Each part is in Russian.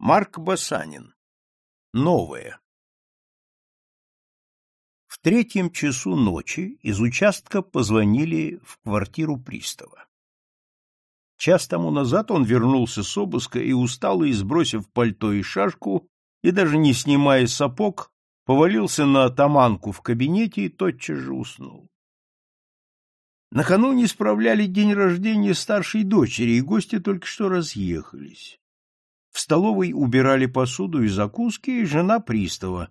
Марк Басанин. Новое. В третьем часу ночи из участка позвонили в квартиру пристава. Час тому назад он вернулся с обыска и, усталый, сбросив пальто и шашку, и даже не снимая сапог, повалился на атаманку в кабинете и тотчас же уснул. Накануне справляли день рождения старшей дочери, и гости только что разъехались. В столовой убирали посуду и закуски, и жена пристава,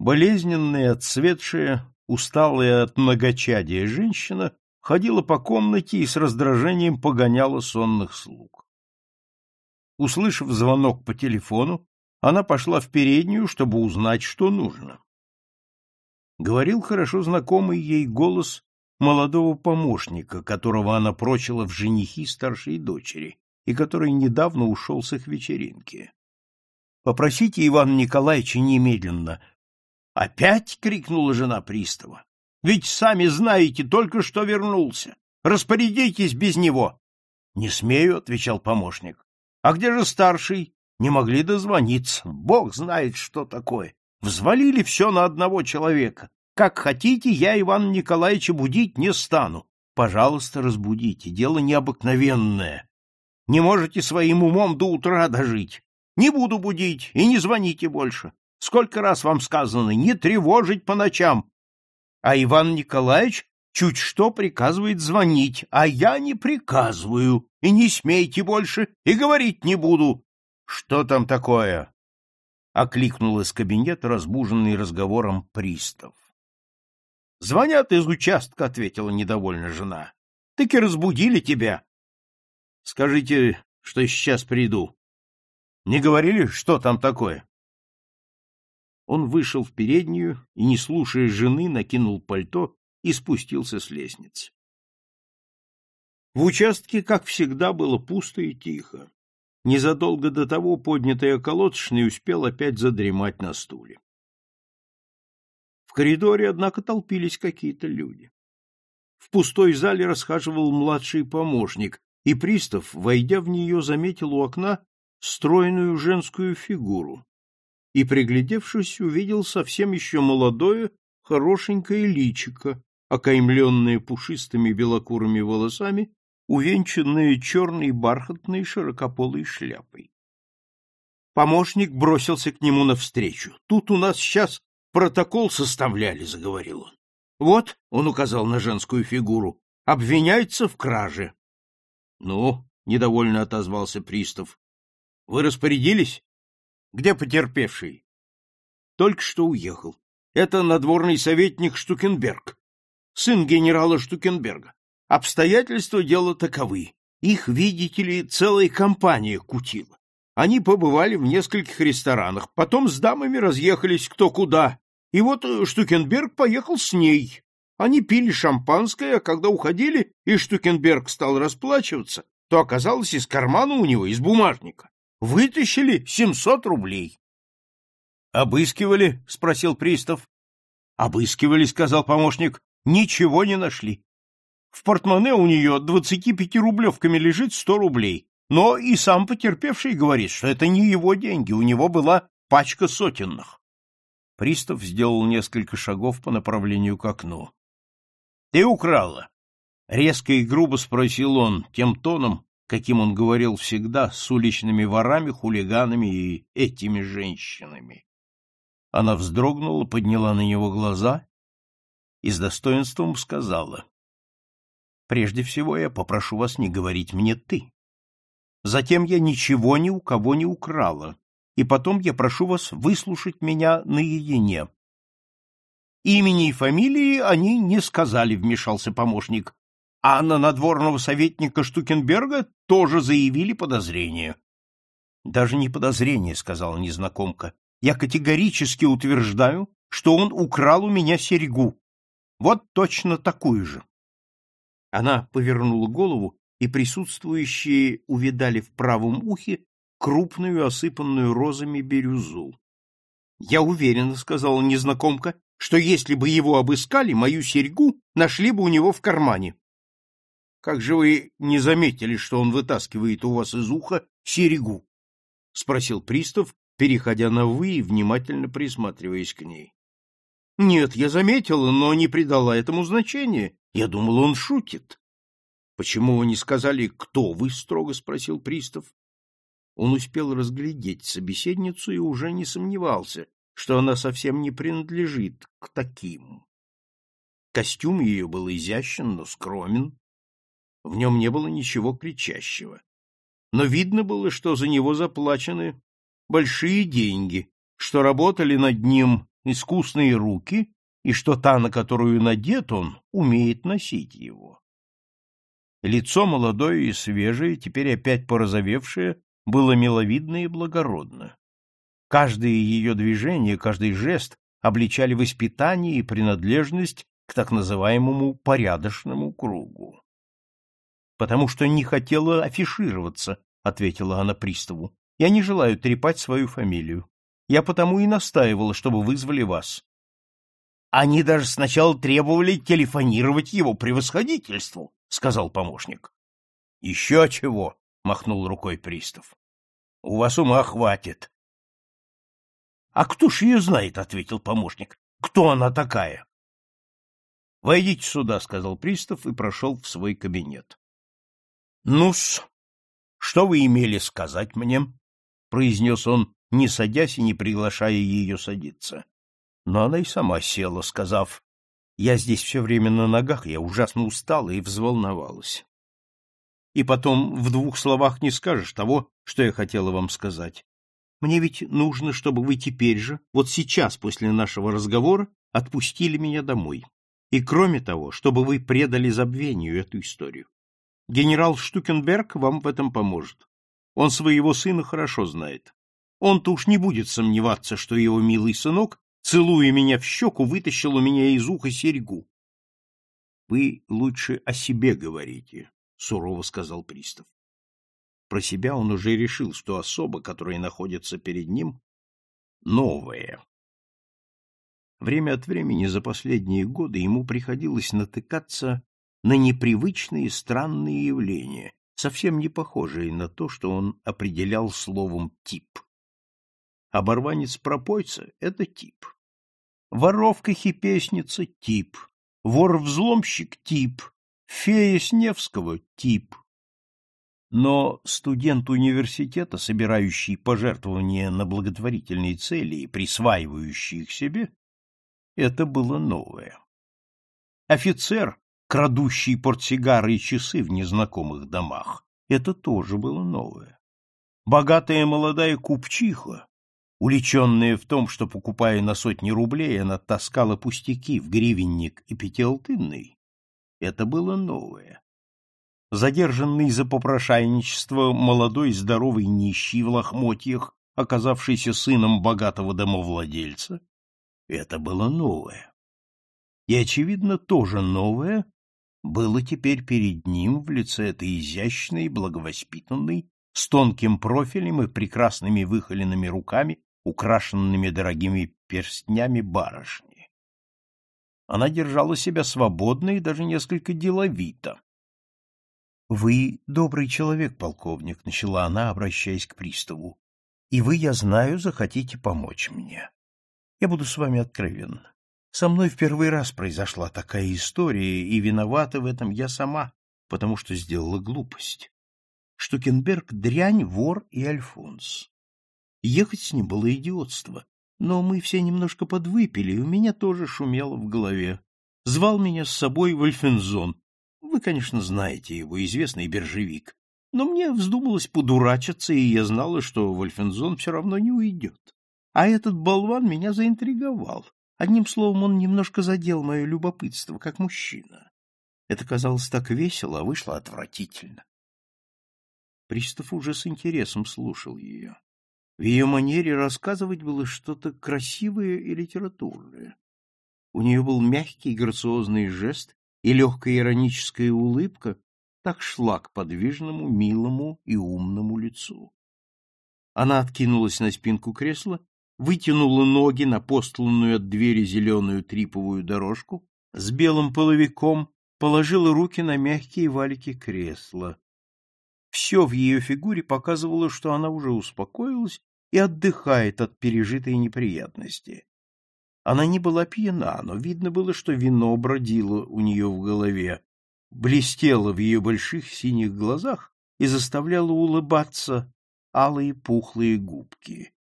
болезненная, отцветшая, усталая от многочадия женщина, ходила по комнате и с раздражением погоняла сонных слуг. Услышав звонок по телефону, она пошла в переднюю, чтобы узнать, что нужно. Говорил хорошо знакомый ей голос молодого помощника, которого она прочила в женихи старшей дочери, и который недавно ушел с их вечеринки. Попросите Ивана Николаевича немедленно. Опять крикнула жена пристава. Ведь сами знаете, только что вернулся. Распорядитесь без него. Не смею, отвечал помощник. А где же старший? Не могли дозвониться. Бог знает, что такое. Взвалили все на одного человека. Как хотите, я Ивана Николаевича будить не стану. Пожалуйста, разбудите. Дело необыкновенное. Не можете своим умом до утра дожить. Не буду будить и не звоните больше. Сколько раз вам сказано не тревожить по ночам. А Иван Николаевич чуть что приказывает звонить, а я не приказываю, и не смейте больше, и говорить не буду. Что там такое? окликнул из кабинета разбуженный разговором пристав. Звонят из участка, ответила недовольно жена. Так и разбудили тебя. Скажите, что сейчас приду. Не говорили, что там такое? Он вышел в переднюю и, не слушая жены, накинул пальто и спустился с лестницы. В участке, как всегда, было пусто и тихо. Незадолго до того поднятый околоточный успел опять задремать на стуле. В коридоре, однако, толпились какие-то люди. В пустой зале расхаживал младший помощник, и пристав, войдя в нее, заметил у окна стройную женскую фигуру и, приглядевшись, увидел совсем еще молодое, хорошенькое личико, окаймленное пушистыми белокурыми волосами, увенчанное черной бархатной широкополой шляпой. Помощник бросился к нему навстречу. — Тут у нас сейчас протокол составляли, — заговорил он. — Вот, — он указал на женскую фигуру, — обвиняется в краже. — Ну, — недовольно отозвался пристав. — Вы распорядились? — Где потерпевший? — Только что уехал. Это надворный советник Штукенберг, сын генерала Штукенберга. Обстоятельства дела таковы. Их, видите ли, целая компания кутила. Они побывали в нескольких ресторанах, потом с дамами разъехались кто куда. И вот Штукенберг поехал с ней. Они пили шампанское, а когда уходили, и Штукенберг стал расплачиваться, то оказалось из кармана у него, из бумажника. Вытащили семьсот рублей. «Обыскивали?» — спросил пристав. «Обыскивали», — сказал помощник. «Ничего не нашли. В портмоне у нее двадцати пяти рублевками лежит сто рублей. Но и сам потерпевший говорит, что это не его деньги, у него была пачка сотенных». Пристав сделал несколько шагов по направлению к окну. — Ты украла? Резко и грубо спросил он, тем тоном, каким он говорил всегда, с уличными ворами, хулиганами и этими женщинами. Она вздрогнула, подняла на него глаза и с достоинством сказала. — Прежде всего я попрошу вас не говорить мне «ты». Затем я ничего ни у кого не украла, и потом я прошу вас выслушать меня наедине. Имени и фамилии они не сказали, вмешался помощник а на надворного советника Штукенберга тоже заявили подозрение. — Даже не подозрение, — сказала незнакомка. — Я категорически утверждаю, что он украл у меня серьгу. Вот точно такую же. Она повернула голову, и присутствующие увидали в правом ухе крупную, осыпанную розами бирюзу. — Я уверена, — сказала незнакомка, — что если бы его обыскали, мою серьгу нашли бы у него в кармане. Как же вы не заметили, что он вытаскивает у вас из уха серегу? спросил пристав, переходя на «вы» и внимательно присматриваясь к ней. — Нет, я заметила, но не придала этому значения. Я думал, он шутит. — Почему вы не сказали, кто вы? — строго спросил пристав. Он успел разглядеть собеседницу и уже не сомневался, что она совсем не принадлежит к таким. Костюм ее был изящен, но скромен. В нем не было ничего кричащего. Но видно было, что за него заплачены большие деньги, что работали над ним искусные руки и что та, на которую надет он, умеет носить его. Лицо молодое и свежее, теперь опять порозовевшее, было миловидно и благородно. Каждое ее движение, каждый жест обличали воспитание и принадлежность к так называемому порядочному кругу. — Потому что не хотела афишироваться, — ответила она приставу. — Я не желаю трепать свою фамилию. Я потому и настаивала, чтобы вызвали вас. Они даже сначала требовали телефонировать его превосходительству, сказал помощник. Еще чего, махнул рукой пристав. У вас ума хватит. А кто ж ее знает, ответил помощник. Кто она такая? Войдите сюда, сказал пристав и прошел в свой кабинет. Ну-с, что вы имели сказать мне? произнес он, не садясь и не приглашая ее садиться. Но она и сама села, сказав, «Я здесь все время на ногах, я ужасно устала и взволновалась». И потом в двух словах не скажешь того, что я хотела вам сказать. Мне ведь нужно, чтобы вы теперь же, вот сейчас, после нашего разговора, отпустили меня домой. И кроме того, чтобы вы предали забвению эту историю. Генерал Штукенберг вам в этом поможет. Он своего сына хорошо знает. Он-то уж не будет сомневаться, что его милый сынок, целуя меня в щеку, вытащил у меня из уха серьгу. — Вы лучше о себе говорите, — сурово сказал пристав. Про себя он уже решил, что особа, которая находится перед ним, новая. Время от времени за последние годы ему приходилось натыкаться на непривычные странные явления, совсем не похожие на то, что он определял словом «тип». Оборванец-пропойца — это тип. Воровка-хипесница — тип. Вор-взломщик — тип. Фея Сневского — тип. Но студент университета, собирающий пожертвования на благотворительные цели и присваивающий их себе, это было новое. Офицер, крадущий портсигары и часы в незнакомых домах, это тоже было новое. Богатая молодая купчиха, Уличенная в том, что, покупая на сотни рублей, она таскала пустяки в гривенник и пятиалтынный, это было новое. Задержанный за попрошайничество молодой здоровый нищий в лохмотьях, оказавшийся сыном богатого домовладельца, это было новое. И, очевидно, тоже новое было теперь перед ним в лице этой изящной, благовоспитанной, с тонким профилем и прекрасными выхоленными руками украшенными дорогими перстнями барышни. Она держала себя свободно и даже несколько деловито. — Вы добрый человек, полковник, — начала она, обращаясь к приставу, — и вы, я знаю, захотите помочь мне. Я буду с вами откровенна. Со мной в первый раз произошла такая история, и виновата в этом я сама, потому что сделала глупость. Штукенберг — дрянь, вор и Альфонс. Ехать с ним было идиотство. Но мы все немножко подвыпили, и у меня тоже шумело в голове. Звал меня с собой Вольфензон. Вы, конечно, знаете его, известный биржевик. Но мне вздумалось подурачиться, и я знала, что Вольфензон все равно не уйдет. А этот болван меня заинтриговал. Одним словом, он немножко задел мое любопытство, как мужчина. Это казалось так весело, а вышло отвратительно. Пристав уже с интересом слушал ее. В ее манере рассказывать было что-то красивое и литературное. У нее был мягкий грациозный жест и легкая ироническая улыбка, так шла к подвижному, милому и умному лицу. Она откинулась на спинку кресла, вытянула ноги на постланную от двери зеленую триповую дорожку с белым половиком, положила руки на мягкие валики кресла. Все в ее фигуре показывало, что она уже успокоилась и отдыхает от пережитой неприятности. Она не была пьяна, но видно было, что вино бродило у нее в голове, блестело в ее больших синих глазах и заставляло улыбаться алые пухлые губки.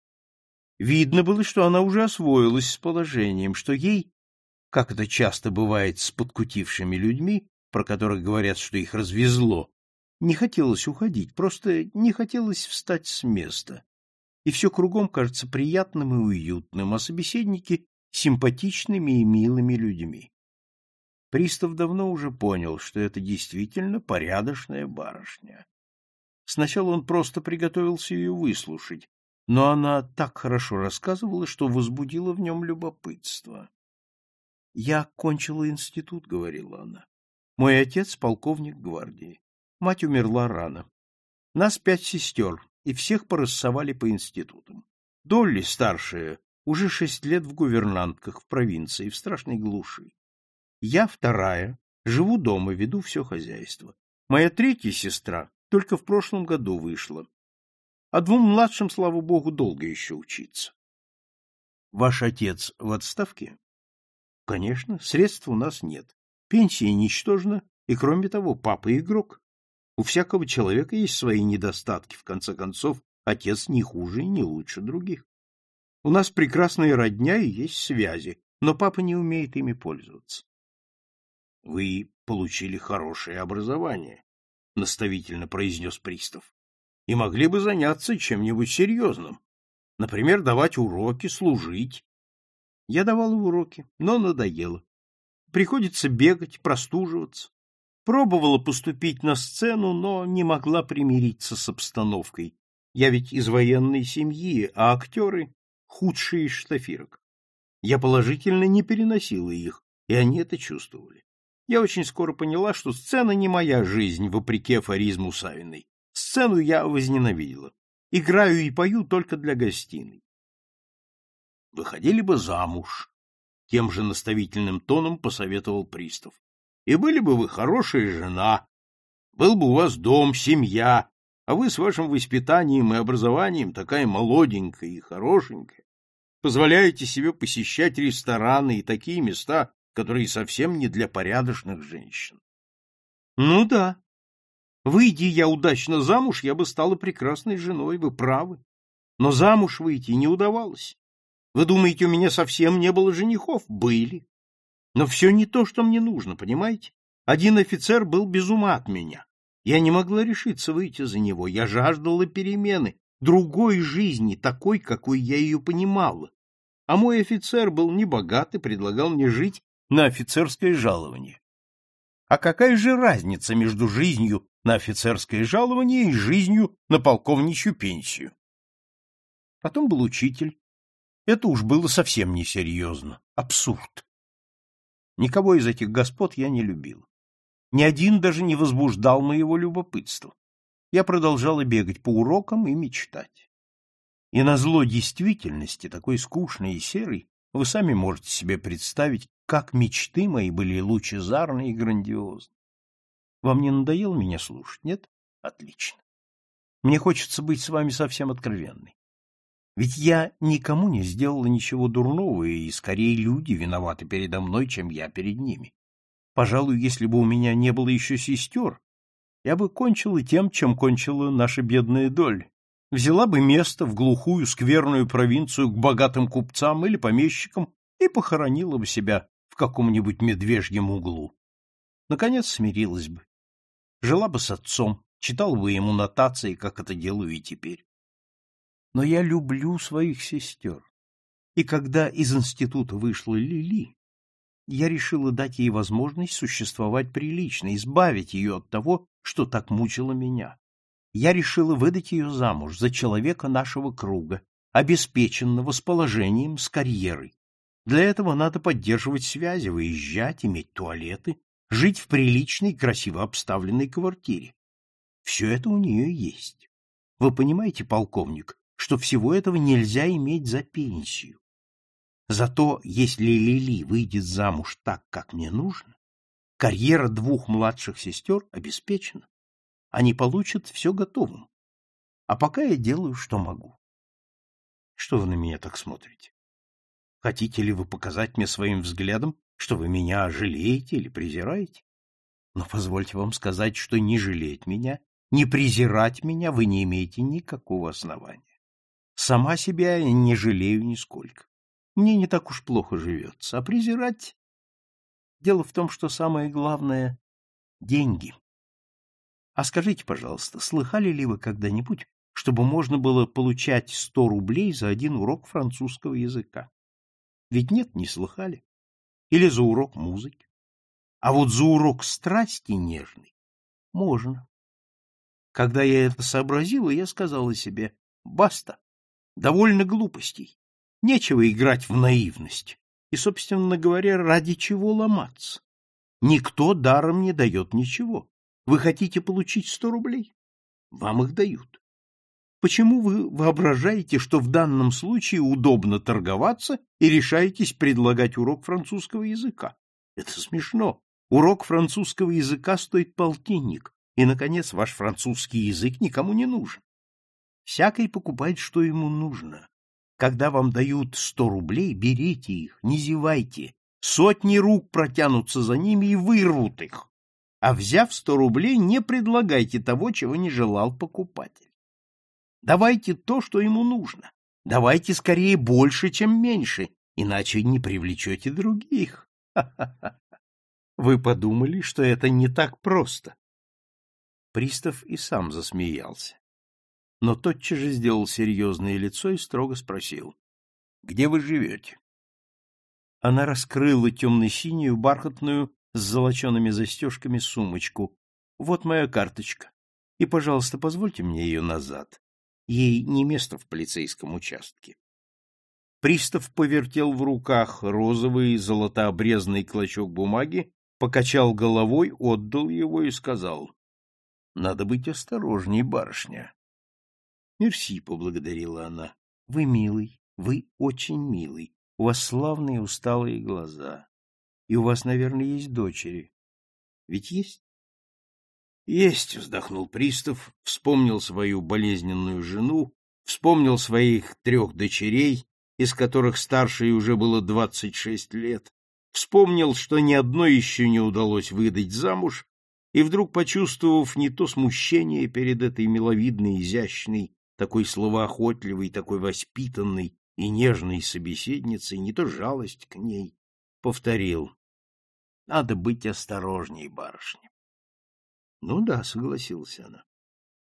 Видно было, что она уже освоилась с положением, что ей, как это часто бывает с подкутившими людьми, про которых говорят, что их развезло, не хотелось уходить, просто не хотелось встать с места. И все кругом кажется приятным и уютным, а собеседники — симпатичными и милыми людьми. Пристав давно уже понял, что это действительно порядочная барышня. Сначала он просто приготовился ее выслушать, но она так хорошо рассказывала, что возбудила в нем любопытство. — Я окончила институт, — говорила она. Мой отец — полковник гвардии. Мать умерла рано. Нас пять сестер, и всех порассовали по институтам. Долли, старшая, уже шесть лет в гувернантках в провинции, в страшной глуши. Я вторая, живу дома, веду все хозяйство. Моя третья сестра только в прошлом году вышла. А двум младшим, слава богу, долго еще учиться. Ваш отец в отставке? Конечно, средств у нас нет. Пенсия ничтожна, и кроме того, папа игрок. У всякого человека есть свои недостатки, в конце концов, отец не хуже и не лучше других. У нас прекрасная родня и есть связи, но папа не умеет ими пользоваться. Вы получили хорошее образование, наставительно произнес пристав. И могли бы заняться чем-нибудь серьезным. Например, давать уроки, служить. Я давал уроки, но надоело. Приходится бегать, простуживаться. Пробовала поступить на сцену, но не могла примириться с обстановкой. Я ведь из военной семьи, а актеры — худшие из штафирок. Я положительно не переносила их, и они это чувствовали. Я очень скоро поняла, что сцена не моя жизнь, вопреки афоризму Савиной. Сцену я возненавидела. Играю и пою только для гостиной. Выходили бы замуж, тем же наставительным тоном посоветовал пристав. И были бы вы хорошая жена, был бы у вас дом, семья, а вы с вашим воспитанием и образованием такая молоденькая и хорошенькая, позволяете себе посещать рестораны и такие места, которые совсем не для порядочных женщин. Ну да. Выйди я удачно замуж, я бы стала прекрасной женой, вы правы. Но замуж выйти не удавалось. Вы думаете, у меня совсем не было женихов? Были. Но все не то, что мне нужно, понимаете? Один офицер был без ума от меня. Я не могла решиться выйти за него. Я жаждала перемены, другой жизни, такой, какой я ее понимала. А мой офицер был небогат и предлагал мне жить на офицерское жалование. А какая же разница между жизнью на офицерское жалование и жизнью на полковничью пенсию? Потом был учитель, это уж было совсем несерьезно, абсурд. Никого из этих господ я не любил. Ни один даже не возбуждал моего любопытства. Я продолжала бегать по урокам и мечтать. И на зло действительности, такой скучной и серой, вы сами можете себе представить, как мечты мои были лучезарны и грандиозны. Вам не надоело меня слушать, нет? Отлично. Мне хочется быть с вами совсем откровенной. Ведь я никому не сделала ничего дурного, и скорее люди виноваты передо мной, чем я перед ними. Пожалуй, если бы у меня не было еще сестер, я бы кончила тем, чем кончила наша бедная доля. Взяла бы место в глухую скверную провинцию к богатым купцам или помещикам и похоронила бы себя в каком-нибудь медвежьем углу. Наконец смирилась бы. Жила бы с отцом, читала бы ему нотации, как это делаю и теперь но я люблю своих сестер. И когда из института вышла Лили, я решила дать ей возможность существовать прилично, избавить ее от того, что так мучило меня. Я решила выдать ее замуж за человека нашего круга, обеспеченного с положением, с карьерой. Для этого надо поддерживать связи, выезжать, иметь туалеты, жить в приличной, красиво обставленной квартире. Все это у нее есть. Вы понимаете, полковник, что всего этого нельзя иметь за пенсию. Зато если Лили выйдет замуж так, как мне нужно, карьера двух младших сестер обеспечена. они получат все готовым. А пока я делаю, что могу. Что вы на меня так смотрите? Хотите ли вы показать мне своим взглядом, что вы меня жалеете или презираете? Но позвольте вам сказать, что не жалеть меня, не презирать меня вы не имеете никакого основания. Сама себя я не жалею нисколько. Мне не так уж плохо живется, а презирать... Дело в том, что самое главное — деньги. А скажите, пожалуйста, слыхали ли вы когда-нибудь, чтобы можно было получать сто рублей за один урок французского языка? Ведь нет, не слыхали. Или за урок музыки. А вот за урок страсти нежной можно. Когда я это сообразила, я сказала себе, баста, довольно глупостей. Нечего играть в наивность. И, собственно говоря, ради чего ломаться? Никто даром не дает ничего. Вы хотите получить сто рублей? Вам их дают. Почему вы воображаете, что в данном случае удобно торговаться и решаетесь предлагать урок французского языка? Это смешно. Урок французского языка стоит полтинник, и, наконец, ваш французский язык никому не нужен. Всякий покупает, что ему нужно. Когда вам дают сто рублей, берите их, не зевайте. Сотни рук протянутся за ними и вырвут их. А взяв сто рублей, не предлагайте того, чего не желал покупатель. Давайте то, что ему нужно. Давайте скорее больше, чем меньше, иначе не привлечете других. Вы подумали, что это не так просто. Пристав и сам засмеялся но тотчас же сделал серьезное лицо и строго спросил. — Где вы живете? Она раскрыла темно-синюю, бархатную, с золочеными застежками сумочку. — Вот моя карточка. И, пожалуйста, позвольте мне ее назад. Ей не место в полицейском участке. Пристав повертел в руках розовый золотообрезный клочок бумаги, покачал головой, отдал его и сказал. — Надо быть осторожней, барышня. Мерси, поблагодарила она. Вы милый, вы очень милый. У вас славные усталые глаза. И у вас, наверное, есть дочери. Ведь есть? Есть, вздохнул пристав, вспомнил свою болезненную жену, вспомнил своих трех дочерей, из которых старшей уже было двадцать шесть лет, вспомнил, что ни одной еще не удалось выдать замуж, и вдруг, почувствовав не то смущение перед этой миловидной, изящной, такой словоохотливой, такой воспитанной и нежной собеседницей, не то жалость к ней, повторил. Надо быть осторожней, барышня. Ну да, согласилась она.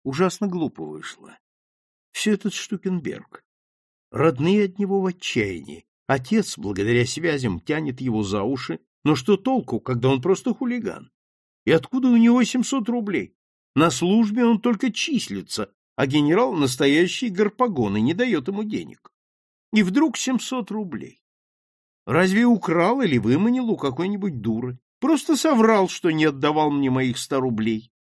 Ужасно глупо вышло. Все этот Штукенберг. Родные от него в отчаянии. Отец, благодаря связям, тянет его за уши. Но что толку, когда он просто хулиган? И откуда у него семьсот рублей? На службе он только числится, а генерал настоящий гарпагон и не дает ему денег. И вдруг семьсот рублей. Разве украл или выманил у какой-нибудь дуры? Просто соврал, что не отдавал мне моих ста рублей.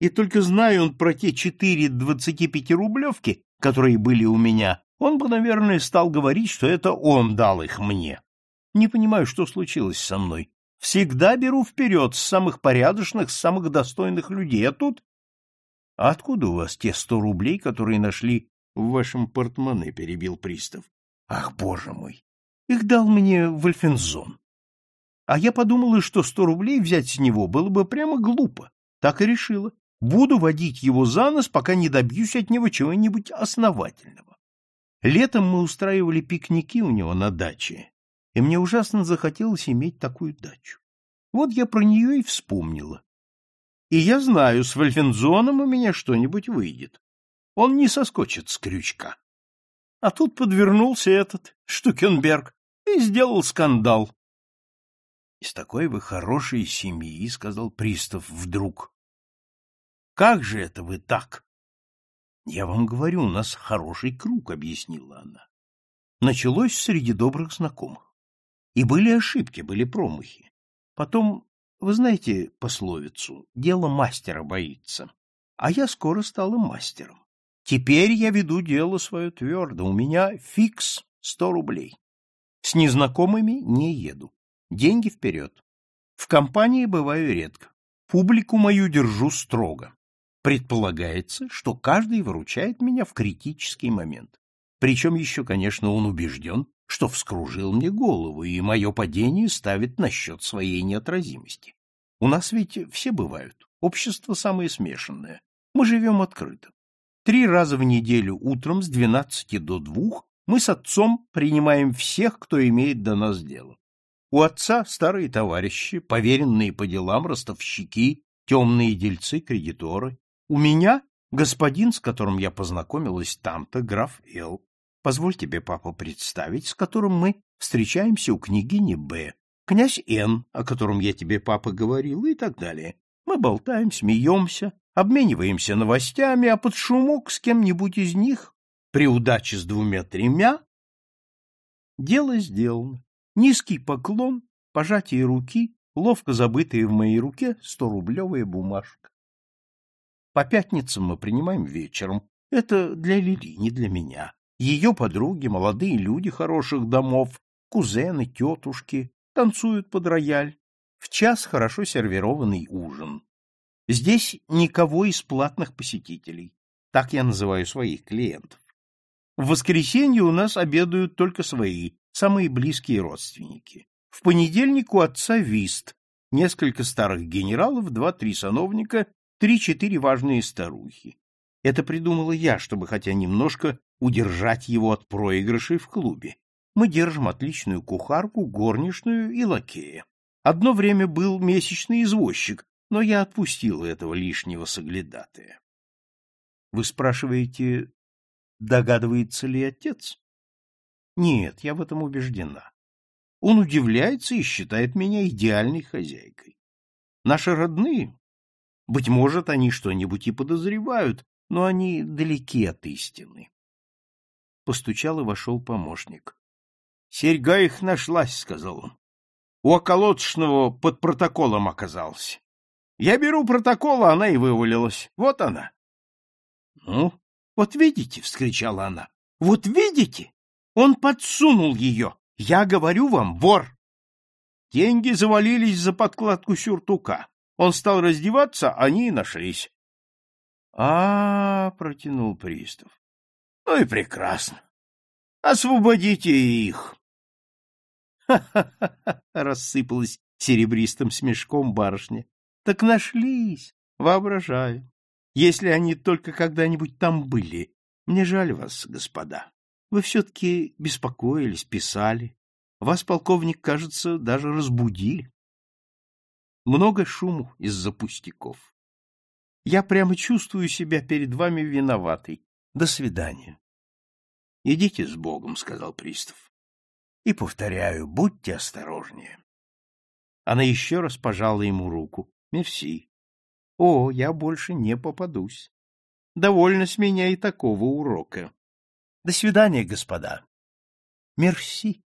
И только зная он про те четыре двадцати пяти рублевки, которые были у меня, он бы, наверное, стал говорить, что это он дал их мне. Не понимаю, что случилось со мной. Всегда беру вперед с самых порядочных, с самых достойных людей, а тут — А откуда у вас те сто рублей, которые нашли в вашем портмоне? — перебил пристав. — Ах, боже мой! Их дал мне Вольфензон. А я подумала, что сто рублей взять с него было бы прямо глупо. Так и решила. Буду водить его за нос, пока не добьюсь от него чего-нибудь основательного. Летом мы устраивали пикники у него на даче, и мне ужасно захотелось иметь такую дачу. Вот я про нее и вспомнила. И я знаю, с Вольфензоном у меня что-нибудь выйдет. Он не соскочит с крючка. А тут подвернулся этот Штукенберг и сделал скандал. — Из такой вы хорошей семьи, — сказал пристав вдруг. — Как же это вы так? — Я вам говорю, у нас хороший круг, — объяснила она. Началось среди добрых знакомых. И были ошибки, были промахи. Потом вы знаете пословицу «дело мастера боится», а я скоро стала мастером. Теперь я веду дело свое твердо, у меня фикс сто рублей. С незнакомыми не еду. Деньги вперед. В компании бываю редко. Публику мою держу строго. Предполагается, что каждый выручает меня в критический момент. Причем еще, конечно, он убежден, что вскружил мне голову, и мое падение ставит на счет своей неотразимости. У нас ведь все бывают. Общество самое смешанное. Мы живем открыто. Три раза в неделю утром с двенадцати до двух мы с отцом принимаем всех, кто имеет до нас дело. У отца старые товарищи, поверенные по делам, ростовщики, темные дельцы, кредиторы. У меня господин, с которым я познакомилась там-то, граф Л. Позволь тебе, папа, представить, с которым мы встречаемся у княгини Б. Князь Н, о котором я тебе, папа, говорил, и так далее. Мы болтаем, смеемся, обмениваемся новостями, а под шумок с кем-нибудь из них, при удаче с двумя-тремя, дело сделано. Низкий поклон, пожатие руки, ловко забытая в моей руке сто-рублевая бумажка. По пятницам мы принимаем вечером. Это для Лили, не для меня. Ее подруги, молодые люди хороших домов, кузены, тетушки, танцуют под рояль. В час хорошо сервированный ужин. Здесь никого из платных посетителей. Так я называю своих клиентов. В воскресенье у нас обедают только свои, самые близкие родственники. В понедельник у отца вист, несколько старых генералов, два-три сановника, три-четыре важные старухи. Это придумала я, чтобы хотя немножко удержать его от проигрышей в клубе. Мы держим отличную кухарку, горничную и лакея. Одно время был месячный извозчик, но я отпустил этого лишнего соглядатая. Вы спрашиваете, догадывается ли отец? Нет, я в этом убеждена. Он удивляется и считает меня идеальной хозяйкой. Наши родные, быть может, они что-нибудь и подозревают, но они далеки от истины. Постучал и вошел помощник. — Серьга их нашлась, — сказал он. — У околоточного под протоколом оказался. Я беру протокол, а она и вывалилась. Вот она. — Ну, вот видите, — вскричала она, — вот видите? Он подсунул ее. Я говорю вам, вор. Деньги завалились за подкладку сюртука. Он стал раздеваться, они и нашлись. А, протянул пристав. Ну и прекрасно. Освободите их. Ха-ха-ха, рассыпалась серебристым смешком барышня. Так нашлись, воображаю. Если они только когда-нибудь там были. Мне жаль вас, господа. Вы все-таки беспокоились, писали. Вас, полковник, кажется, даже разбудили. Много шуму из-за пустяков. Я прямо чувствую себя перед вами виноватой. До свидания. — Идите с Богом, — сказал пристав. — И повторяю, будьте осторожнее. Она еще раз пожала ему руку. — Мерси. — О, я больше не попадусь. Довольно с меня и такого урока. До свидания, господа. Мерси.